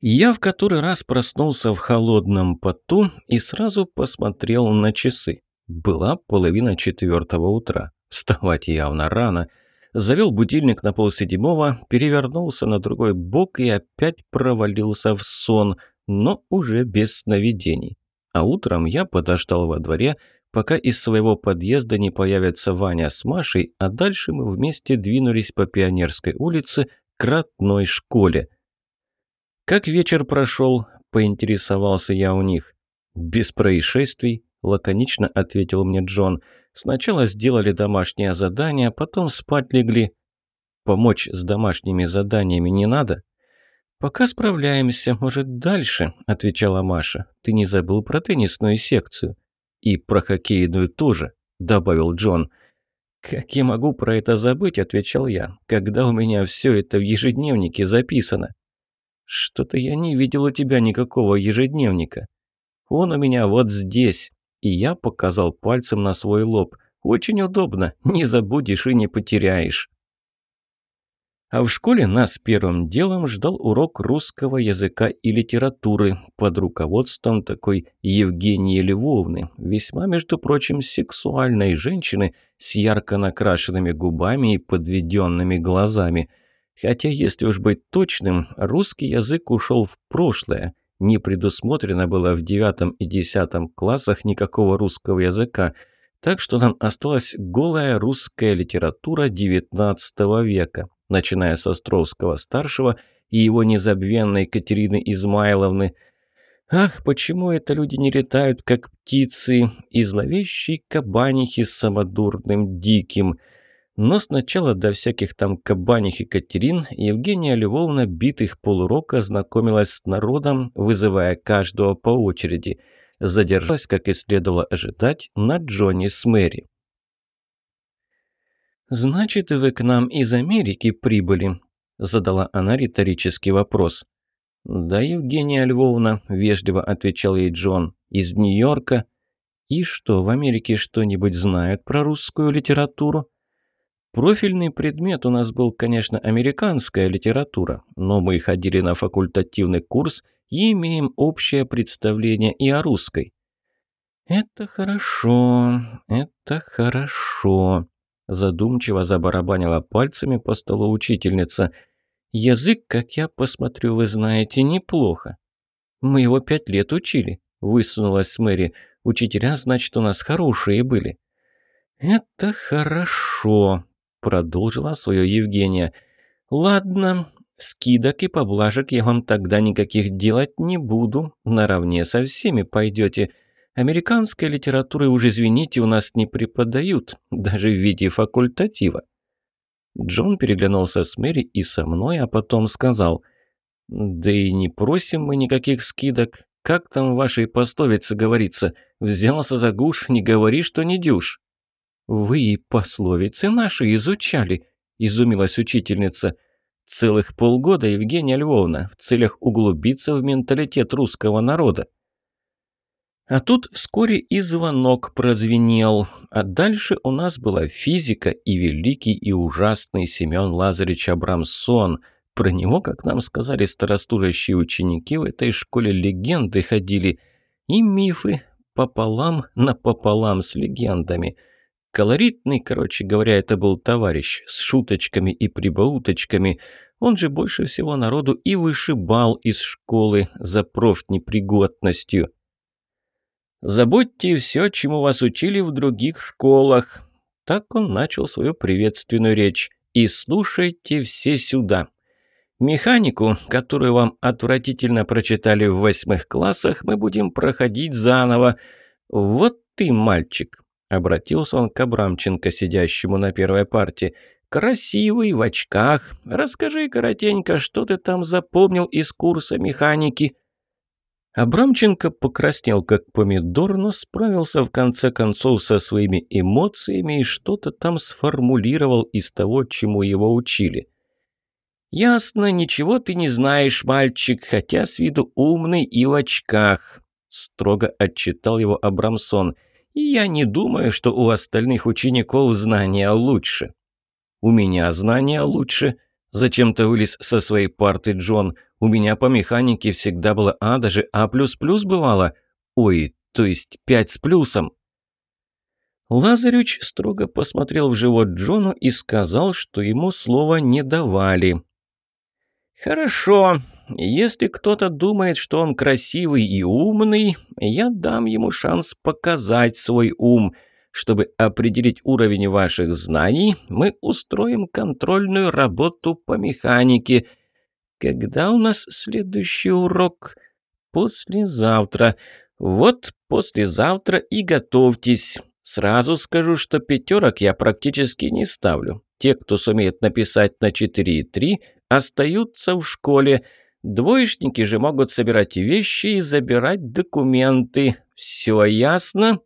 Я в который раз проснулся в холодном поту и сразу посмотрел на часы. Была половина четвертого утра. Вставать явно рано. Завел будильник на полседьмого, перевернулся на другой бок и опять провалился в сон, но уже без сновидений. А утром я подождал во дворе, пока из своего подъезда не появятся Ваня с Машей, а дальше мы вместе двинулись по Пионерской улице к родной школе. «Как вечер прошел?» – поинтересовался я у них. «Без происшествий», – лаконично ответил мне Джон. «Сначала сделали домашнее задание, потом спать легли». «Помочь с домашними заданиями не надо?» «Пока справляемся, может, дальше», – отвечала Маша. «Ты не забыл про теннисную секцию?» «И про хоккейную тоже», – добавил Джон. «Как я могу про это забыть?» – отвечал я. «Когда у меня все это в ежедневнике записано?» «Что-то я не видел у тебя никакого ежедневника». «Он у меня вот здесь». И я показал пальцем на свой лоб. «Очень удобно. Не забудешь и не потеряешь». А в школе нас первым делом ждал урок русского языка и литературы под руководством такой Евгении Львовны, весьма, между прочим, сексуальной женщины с ярко накрашенными губами и подведенными глазами. Хотя, если уж быть точным, русский язык ушел в прошлое. Не предусмотрено было в девятом и десятом классах никакого русского языка, так что нам осталась голая русская литература XIX века начиная с Островского-старшего и его незабвенной Екатерины Измайловны. Ах, почему это люди не летают, как птицы, и зловещие кабанихи с самодурным диким? Но сначала до всяких там кабаних Екатерин Евгения Львовна битых полурока знакомилась с народом, вызывая каждого по очереди. Задержалась, как и следовало ожидать, на Джонни с Мэри. «Значит, вы к нам из Америки прибыли?» – задала она риторический вопрос. «Да, Евгения Львовна», – вежливо отвечал ей Джон, – «из Нью-Йорка». «И что, в Америке что-нибудь знают про русскую литературу?» Профильный предмет у нас был, конечно, американская литература, но мы ходили на факультативный курс и имеем общее представление и о русской. «Это хорошо, это хорошо», Задумчиво забарабанила пальцами по столу учительница. «Язык, как я посмотрю, вы знаете, неплохо». «Мы его пять лет учили», – высунулась Мэри. «Учителя, значит, у нас хорошие были». «Это хорошо», – продолжила свое Евгения. «Ладно, скидок и поблажек я вам тогда никаких делать не буду. Наравне со всеми пойдете. Американской литературы уж, извините, у нас не преподают, даже в виде факультатива. Джон переглянулся с Мэри и со мной, а потом сказал, «Да и не просим мы никаких скидок. Как там в вашей пословице говорится? Взялся за гуш, не говори, что не дюш». «Вы и пословицы наши изучали», – изумилась учительница. «Целых полгода, Евгения Львовна, в целях углубиться в менталитет русского народа». А тут вскоре и звонок прозвенел. А дальше у нас была физика и великий и ужасный Семен Лазаревич Абрамсон. Про него, как нам сказали старостужащие ученики, в этой школе легенды ходили. И мифы пополам напополам с легендами. Колоритный, короче говоря, это был товарищ с шуточками и прибауточками. Он же больше всего народу и вышибал из школы за профнепригодностью. Забудьте все, чему вас учили в других школах». Так он начал свою приветственную речь. «И слушайте все сюда». Механику, которую вам отвратительно прочитали в восьмых классах, мы будем проходить заново. Вот ты, мальчик, обратился он к Абрамченко, сидящему на первой парте. Красивый, в очках. Расскажи коротенько, что ты там запомнил из курса механики. Абрамченко покраснел как помидор, но справился в конце концов со своими эмоциями и что-то там сформулировал из того, чему его учили. «Ясно, ничего ты не знаешь, мальчик, хотя с виду умный и в очках», – строго отчитал его Абрамсон. «И я не думаю, что у остальных учеников знания лучше». «У меня знания лучше», – зачем-то вылез со своей парты Джон – У меня по механике всегда было А, даже А++ бывало. Ой, то есть пять с плюсом. Лазаревич строго посмотрел в живот Джону и сказал, что ему слова не давали. «Хорошо. Если кто-то думает, что он красивый и умный, я дам ему шанс показать свой ум. Чтобы определить уровень ваших знаний, мы устроим контрольную работу по механике. Когда у нас следующий урок? Послезавтра. Вот послезавтра и готовьтесь. Сразу скажу, что пятерок я практически не ставлю. Те, кто сумеет написать на 4,3, остаются в школе. Двоечники же могут собирать вещи и забирать документы. Все ясно?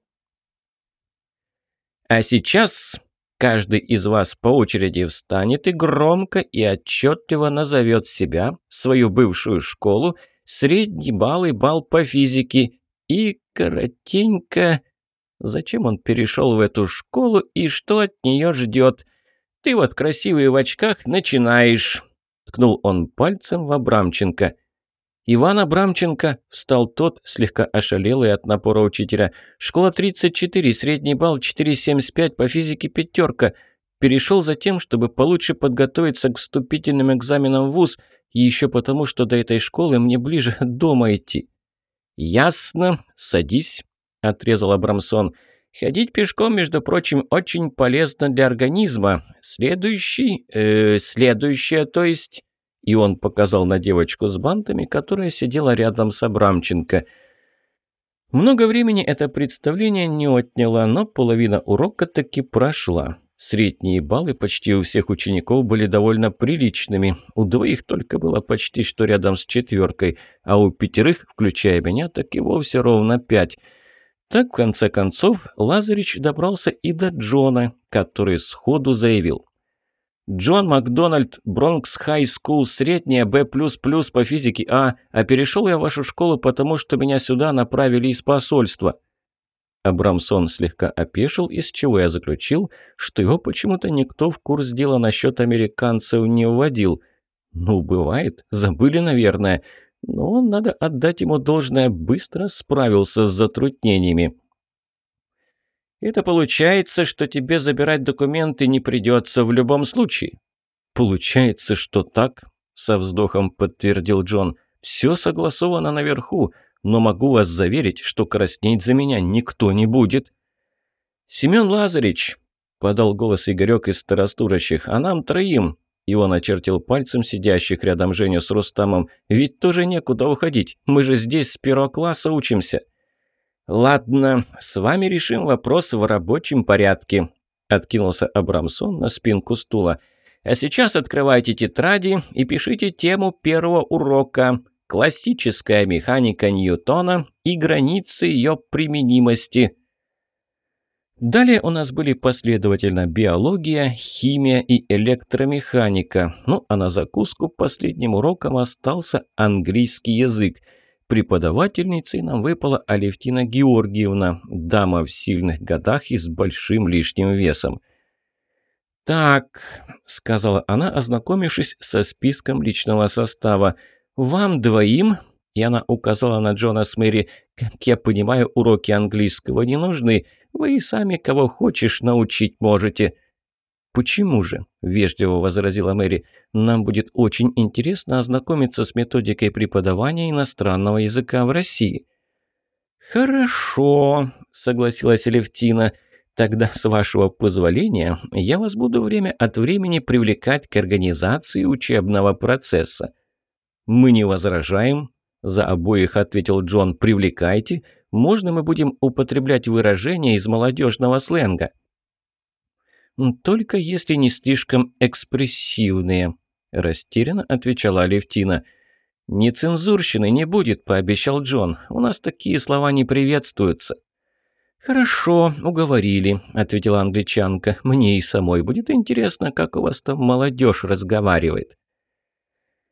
А сейчас каждый из вас по очереди встанет и громко и отчетливо назовет себя, свою бывшую школу, средний балл и балл по физике и коротенько... Зачем он перешел в эту школу и что от нее ждет? Ты вот красивый в очках начинаешь. Ткнул он пальцем в Абрамченко. «Иван Абрамченко!» – встал тот, слегка ошалелый от напора учителя. «Школа 34, средний балл 4,75, по физике пятерка. Перешел за тем, чтобы получше подготовиться к вступительным экзаменам в ВУЗ, и еще потому, что до этой школы мне ближе дома идти». «Ясно. Садись. – отрезал Абрамсон. «Ходить пешком, между прочим, очень полезно для организма. Следующий... Э, следующее, то есть...» И он показал на девочку с бантами, которая сидела рядом с Абрамченко. Много времени это представление не отняло, но половина урока таки прошла. Средние баллы почти у всех учеников были довольно приличными. У двоих только было почти что рядом с четверкой, а у пятерых, включая меня, так и вовсе ровно пять – так, в конце концов, Лазарич добрался и до Джона, который сходу заявил. «Джон Макдональд, Bronx High School, средняя B++ по физике A, а перешел я в вашу школу, потому что меня сюда направили из посольства». Абрамсон слегка опешил, из чего я заключил, что его почему-то никто в курс дела насчет американцев не вводил. Ну, бывает, забыли, наверное но, надо отдать ему должное, быстро справился с затруднениями. «Это получается, что тебе забирать документы не придется в любом случае?» «Получается, что так», — со вздохом подтвердил Джон. «Все согласовано наверху, но могу вас заверить, что краснеть за меня никто не будет». «Семен Лазаревич», — подал голос Игорек из старостурящих, — «а нам троим и он очертил пальцем сидящих рядом Женю с Рустамом. «Ведь тоже некуда уходить. Мы же здесь с первого класса учимся». «Ладно, с вами решим вопрос в рабочем порядке», — откинулся Абрамсон на спинку стула. «А сейчас открывайте тетради и пишите тему первого урока. Классическая механика Ньютона и границы ее применимости». Далее у нас были последовательно биология, химия и электромеханика. Ну, а на закуску последним уроком остался английский язык. Преподавательницей нам выпала Алевтина Георгиевна, дама в сильных годах и с большим лишним весом. «Так», — сказала она, ознакомившись со списком личного состава, — «вам двоим и она указала на Джона с Мэри. «Как я понимаю, уроки английского не нужны. Вы и сами кого хочешь научить можете». «Почему же?» – вежливо возразила Мэри. «Нам будет очень интересно ознакомиться с методикой преподавания иностранного языка в России». «Хорошо», – согласилась Левтина. «Тогда, с вашего позволения, я вас буду время от времени привлекать к организации учебного процесса». «Мы не возражаем», за обоих ответил Джон. «Привлекайте. Можно мы будем употреблять выражения из молодежного сленга?» «Только если не слишком экспрессивные», – растерянно отвечала Алевтина. «Нецензурщины не будет», – пообещал Джон. «У нас такие слова не приветствуются». «Хорошо, уговорили», – ответила англичанка. «Мне и самой будет интересно, как у вас там молодежь разговаривает».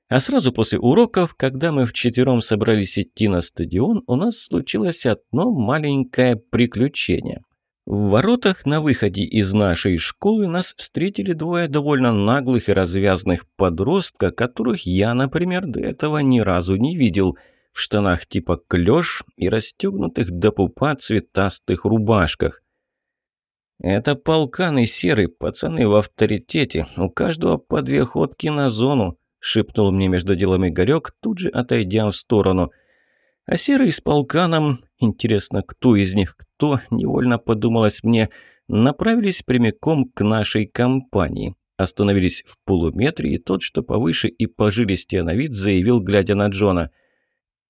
А сразу после уроков, когда мы вчетвером собрались идти на стадион, у нас случилось одно маленькое приключение. В воротах на выходе из нашей школы нас встретили двое довольно наглых и развязных подростка, которых я, например, до этого ни разу не видел. В штанах типа клёш и расстегнутых до пупа цветастых рубашках. «Это полкан и серый, пацаны в авторитете. У каждого по две ходки на зону», — шепнул мне между делами Игорёк, тут же отойдя в сторону — а Серый с полканом, интересно, кто из них кто, невольно подумалось мне, направились прямиком к нашей компании. Остановились в полуметре, и тот, что повыше и пожилистее на вид, заявил, глядя на Джона.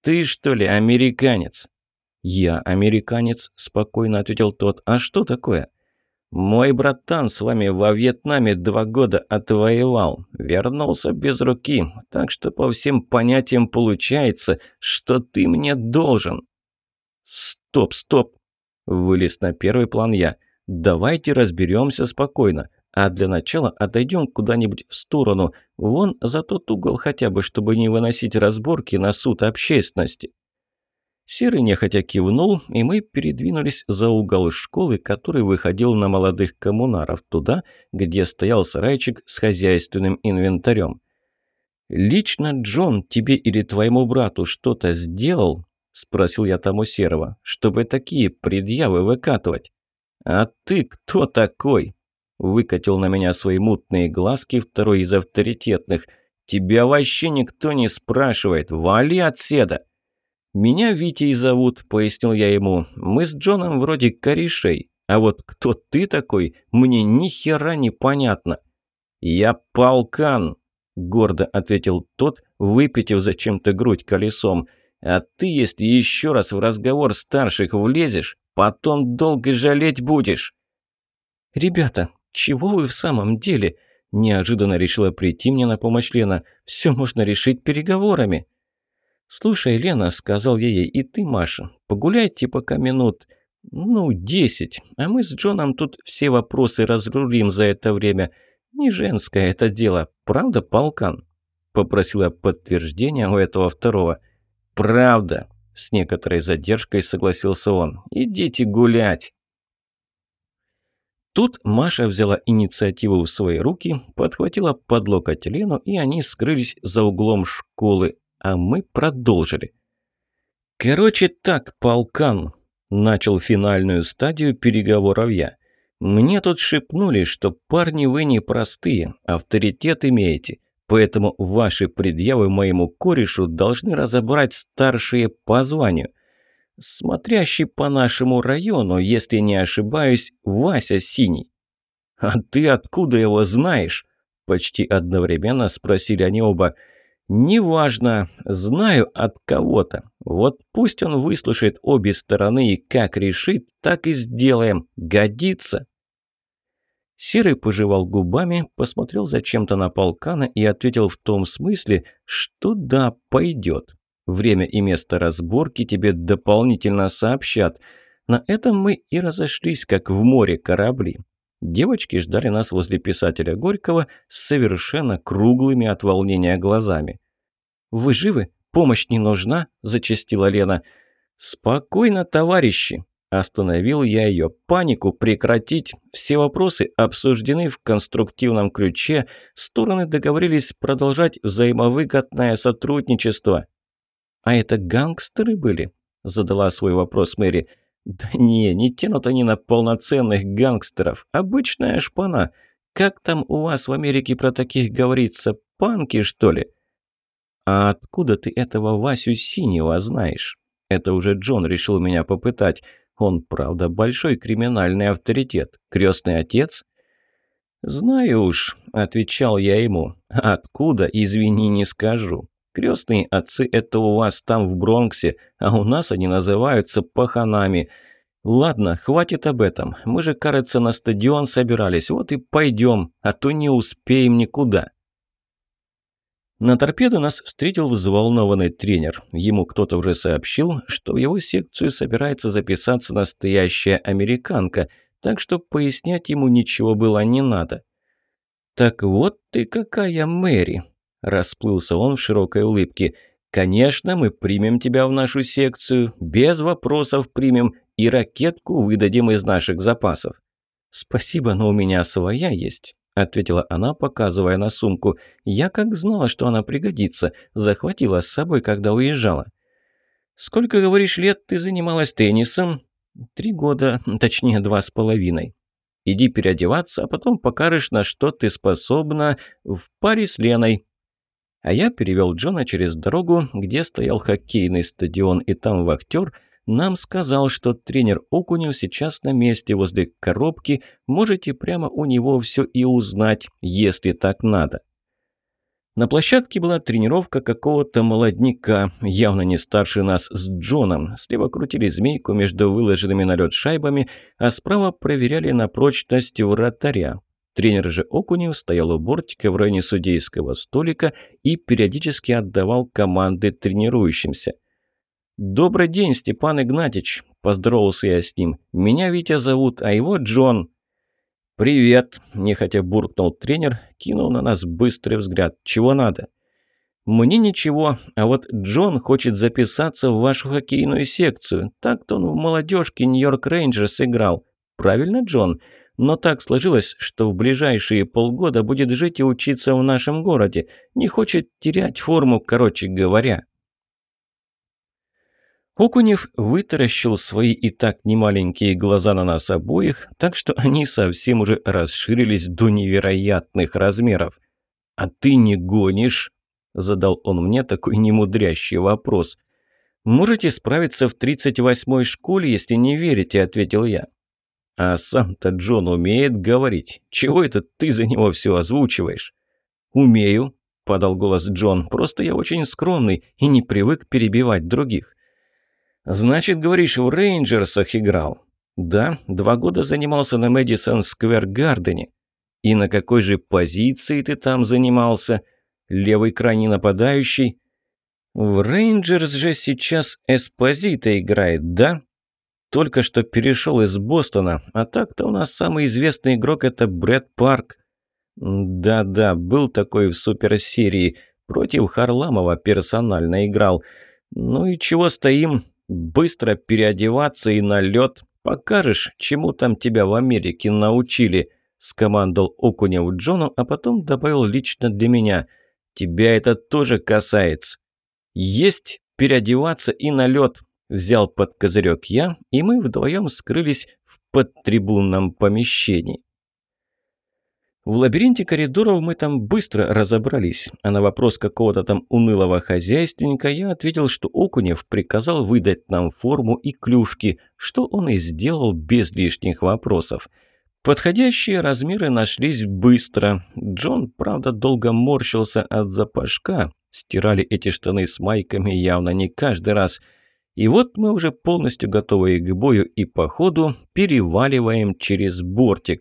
«Ты, что ли, американец?» «Я американец», – спокойно ответил тот. «А что такое?» «Мой братан с вами во Вьетнаме два года отвоевал. Вернулся без руки, так что по всем понятиям получается, что ты мне должен». «Стоп, стоп!» – вылез на первый план я. «Давайте разберемся спокойно, а для начала отойдем куда-нибудь в сторону, вон за тот угол хотя бы, чтобы не выносить разборки на суд общественности». Серый нехотя кивнул, и мы передвинулись за угол школы, который выходил на молодых коммунаров, туда, где стоял сарайчик с хозяйственным инвентарем. «Лично Джон тебе или твоему брату что-то сделал?» – спросил я тому Серого, – «чтобы такие предъявы выкатывать». «А ты кто такой?» – выкатил на меня свои мутные глазки второй из авторитетных. «Тебя вообще никто не спрашивает, вали отседа!» «Меня Витей зовут», — пояснил я ему. «Мы с Джоном вроде корешей. А вот кто ты такой, мне ни хера не понятно». «Я полкан», — гордо ответил тот, выпитив зачем-то грудь колесом. «А ты, если еще раз в разговор старших влезешь, потом долго жалеть будешь». «Ребята, чего вы в самом деле?» Неожиданно решила прийти мне на помощь Лена. «Все можно решить переговорами». «Слушай, Лена», — сказал я ей, — «и ты, Маша, погуляйте пока минут, ну, десять, а мы с Джоном тут все вопросы разрулим за это время. Не женское это дело, правда, полкан?» Попросила подтверждения у этого второго. «Правда», — с некоторой задержкой согласился он. «Идите гулять». Тут Маша взяла инициативу в свои руки, подхватила под локоть Лену, и они скрылись за углом школы, а мы продолжили. «Короче так, полкан», – начал финальную стадию переговоров я. «Мне тут шепнули, что парни вы непростые, авторитет имеете, поэтому ваши предъявы моему корешу должны разобрать старшие по званию. Смотрящий по нашему району, если не ошибаюсь, Вася Синий». «А ты откуда его знаешь?» – почти одновременно спросили они оба – «Неважно. Знаю от кого-то. Вот пусть он выслушает обе стороны и как решит, так и сделаем. Годится». Серый пожевал губами, посмотрел зачем-то на полкана и ответил в том смысле, что да, пойдет. Время и место разборки тебе дополнительно сообщат. На этом мы и разошлись, как в море корабли. Девочки ждали нас возле писателя Горького с совершенно круглыми от волнения глазами. «Вы живы? Помощь не нужна?» – зачастила Лена. «Спокойно, товарищи!» Остановил я ее. Панику прекратить. Все вопросы обсуждены в конструктивном ключе. Стороны договорились продолжать взаимовыгодное сотрудничество. «А это гангстеры были?» – задала свой вопрос Мэри. «Да не, не тянут они на полноценных гангстеров. Обычная шпана. Как там у вас в Америке про таких говорится? Панки, что ли?» «А откуда ты этого Васю Синего знаешь?» Это уже Джон решил меня попытать. Он, правда, большой криминальный авторитет. Крестный отец? «Знаю уж», — отвечал я ему. «Откуда, извини, не скажу. Крестные отцы — это у вас там в Бронксе, а у нас они называются паханами. Ладно, хватит об этом. Мы же, кажется, на стадион собирались, вот и пойдем, а то не успеем никуда». На торпедо нас встретил взволнованный тренер. Ему кто-то уже сообщил, что в его секцию собирается записаться настоящая американка, так что пояснять ему ничего было не надо. «Так вот ты какая Мэри!» – расплылся он в широкой улыбке. «Конечно, мы примем тебя в нашу секцию, без вопросов примем, и ракетку выдадим из наших запасов». «Спасибо, но у меня своя есть», – ответила она, показывая на сумку. «Я как знала, что она пригодится. Захватила с собой, когда уезжала». «Сколько, говоришь, лет ты занималась теннисом?» «Три года, точнее, два с половиной». «Иди переодеваться, а потом покажешь, на что ты способна в паре с Леной». А я перевел Джона через дорогу, где стоял хоккейный стадион, и там вахтер – нам сказал, что тренер Окунев сейчас на месте возле коробки, можете прямо у него все и узнать, если так надо. На площадке была тренировка какого-то молодняка, явно не старше нас с Джоном. Слева крутили змейку между выложенными на лед шайбами, а справа проверяли на прочность вратаря. Тренер же Окунев стоял у бортика в районе судейского столика и периодически отдавал команды тренирующимся – «Добрый день, Степан Игнатьич!» – поздоровался я с ним. «Меня Витя зовут, а его Джон». «Привет!» – нехотя буркнул тренер, кинул на нас быстрый взгляд. «Чего надо?» «Мне ничего, а вот Джон хочет записаться в вашу хоккейную секцию. Так-то он в молодежке Нью-Йорк Рейнджерс играл. Правильно, Джон? Но так сложилось, что в ближайшие полгода будет жить и учиться в нашем городе. Не хочет терять форму, короче говоря». Окунев вытаращил свои и так немаленькие глаза на нас обоих, так что они совсем уже расширились до невероятных размеров. «А ты не гонишь?» – задал он мне такой немудрящий вопрос. «Можете справиться в 38-й школе, если не верите», – ответил я. «А сам-то Джон умеет говорить. Чего это ты за него все озвучиваешь?» «Умею», – подал голос Джон. «Просто я очень скромный и не привык перебивать других». «Значит, говоришь, в Рейнджерсах играл?» «Да, два года занимался на Мэдисон Сквер Гардене». «И на какой же позиции ты там занимался? Левый крайний нападающий?» «В Рейнджерс же сейчас Эспозита играет, да?» «Только что перешел из Бостона, а так-то у нас самый известный игрок – это Брэд Парк». «Да-да, был такой в суперсерии. Против Харламова персонально играл. Ну и чего стоим? Быстро переодеваться и на лед. Покажешь, чему там тебя в Америке научили», – скомандовал Окунев Джону, а потом добавил лично для меня. «Тебя это тоже касается». «Есть переодеваться и на лед», – взял под козырек я, и мы вдвоем скрылись в подтрибунном помещении. В лабиринте коридоров мы там быстро разобрались, а на вопрос какого-то там унылого хозяйственника я ответил, что Окунев приказал выдать нам форму и клюшки, что он и сделал без лишних вопросов. Подходящие размеры нашлись быстро. Джон, правда, долго морщился от запашка. Стирали эти штаны с майками явно не каждый раз. И вот мы уже полностью готовые к бою и по ходу переваливаем через бортик.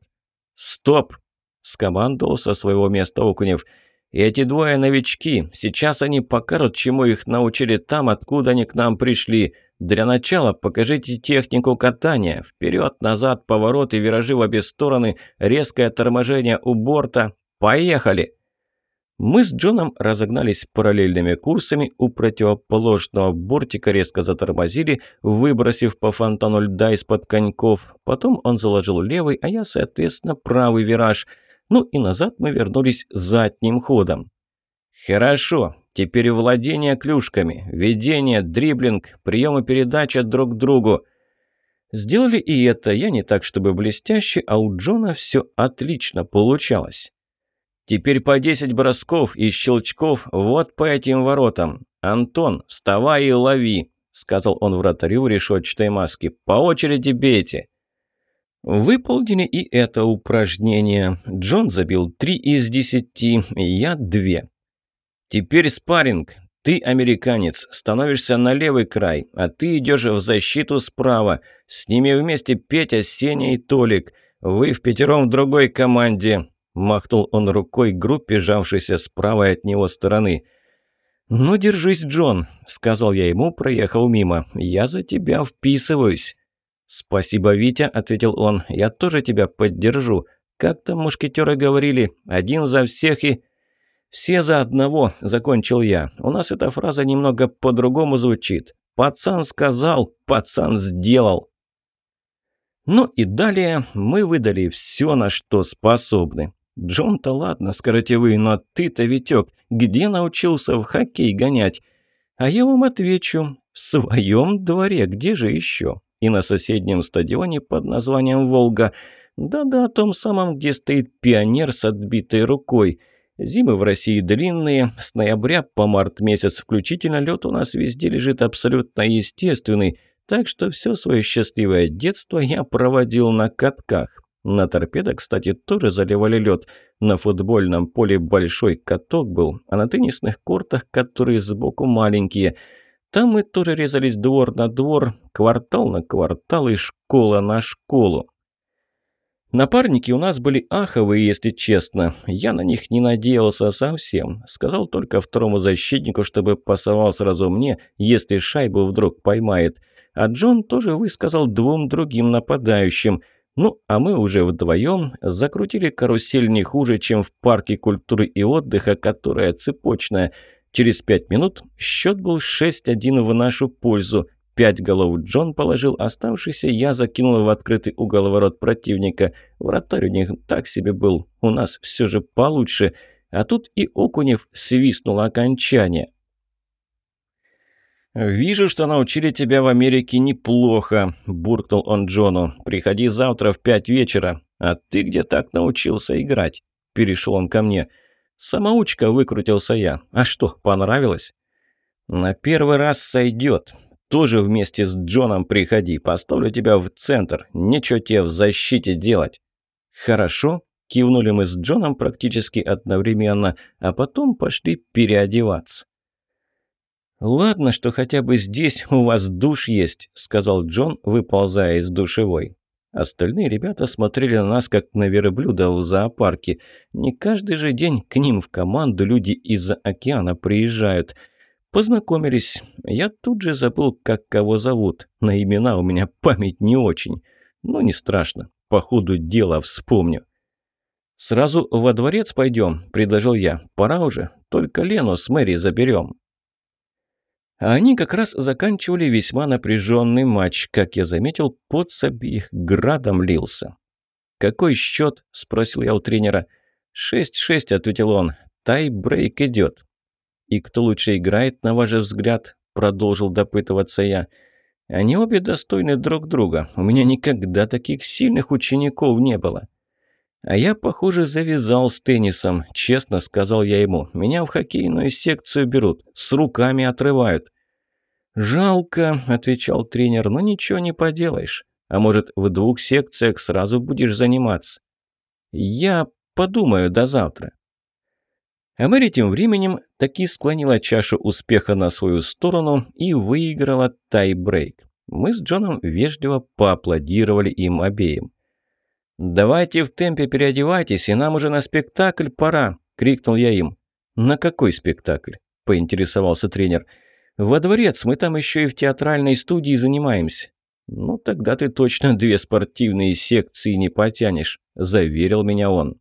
«Стоп!» скомандовал со своего места Окунев. «Эти двое новички. Сейчас они покажут, чему их научили там, откуда они к нам пришли. Для начала покажите технику катания. Вперед, назад, повороты, виражи в обе стороны, резкое торможение у борта. Поехали!» Мы с Джоном разогнались параллельными курсами, у противоположного бортика резко затормозили, выбросив по фонтану льда из-под коньков. Потом он заложил левый, а я, соответственно, правый вираж – ну и назад мы вернулись задним ходом. «Хорошо, теперь владение клюшками, ведение, дриблинг, приемы передача друг к другу». Сделали и это, я не так чтобы блестяще, а у Джона все отлично получалось. «Теперь по 10 бросков и щелчков вот по этим воротам. Антон, вставай и лови», — сказал он вратарю в решетчатой маске. «По очереди бейте». Выполнили и это упражнение. Джон забил три из десяти, я две. Теперь спарринг. Ты американец, становишься на левый край, а ты идешь в защиту справа. С ними вместе Петя, Сеня и Толик. Вы в пятером в другой команде. Махнул он рукой группе, жавшейся справа от него стороны. «Ну, держись, Джон», — сказал я ему, проехал мимо. «Я за тебя вписываюсь». «Спасибо, Витя», — ответил он, — «я тоже тебя поддержу. Как там мушкетеры говорили, один за всех и...» «Все за одного», — закончил я. «У нас эта фраза немного по-другому звучит. Пацан сказал, пацан сделал». Ну и далее мы выдали все, на что способны. Джон-то ладно, скоротевый, но ты-то, Витек, где научился в хоккей гонять? А я вам отвечу, в своем дворе, где же еще? И на соседнем стадионе под названием «Волга». Да-да, том самом, где стоит пионер с отбитой рукой. Зимы в России длинные, с ноября по март месяц включительно лед у нас везде лежит абсолютно естественный, так что все свое счастливое детство я проводил на катках. На торпедо, кстати, тоже заливали лед. На футбольном поле большой каток был, а на теннисных кортах, которые сбоку маленькие. Там мы тоже резались двор на двор, квартал на квартал и школа на школу. Напарники у нас были аховые, если честно. Я на них не надеялся совсем. Сказал только второму защитнику, чтобы пасовал сразу мне, если шайбу вдруг поймает. А Джон тоже высказал двум другим нападающим. Ну, а мы уже вдвоем закрутили карусель не хуже, чем в парке культуры и отдыха, которая цепочная. Через пять минут счет был 6-1 в нашу пользу. Пять голов Джон положил, оставшийся я закинул в открытый угол ворот противника. Вратарь у них так себе был, у нас все же получше. А тут и Окунев свистнул окончание. «Вижу, что научили тебя в Америке неплохо», – буркнул он Джону. «Приходи завтра в пять вечера. А ты где так научился играть?» – перешел он ко мне. «Самоучка», – выкрутился я. «А что, понравилось?» «На первый раз сойдет. Тоже вместе с Джоном приходи, поставлю тебя в центр. Нечего тебе в защите делать». «Хорошо», – кивнули мы с Джоном практически одновременно, а потом пошли переодеваться. «Ладно, что хотя бы здесь у вас душ есть», – сказал Джон, выползая из душевой. Остальные ребята смотрели на нас, как на верблюда в зоопарке. Не каждый же день к ним в команду люди из-за океана приезжают – Познакомились. Я тут же забыл, как кого зовут. На имена у меня память не очень. Но не страшно. По ходу дела вспомню. «Сразу во дворец пойдем», – предложил я. «Пора уже. Только Лену с Мэри заберем». А они как раз заканчивали весьма напряженный матч. Как я заметил, под с градом лился. «Какой счет?» – спросил я у тренера. «Шесть-шесть», – ответил он. «Тай-брейк идет». «И кто лучше играет, на ваш взгляд?» – продолжил допытываться я. «Они обе достойны друг друга. У меня никогда таких сильных учеников не было». «А я, похоже, завязал с теннисом», – честно сказал я ему. «Меня в хоккейную секцию берут, с руками отрывают». «Жалко», – отвечал тренер, – «но ничего не поделаешь. А может, в двух секциях сразу будешь заниматься?» «Я подумаю до завтра». А Мэри тем временем таки склонила чашу успеха на свою сторону и выиграла тай-брейк. Мы с Джоном вежливо поаплодировали им обеим. «Давайте в темпе переодевайтесь, и нам уже на спектакль пора!» – крикнул я им. «На какой спектакль?» – поинтересовался тренер. «Во дворец, мы там еще и в театральной студии занимаемся». «Ну, тогда ты точно две спортивные секции не потянешь», – заверил меня он.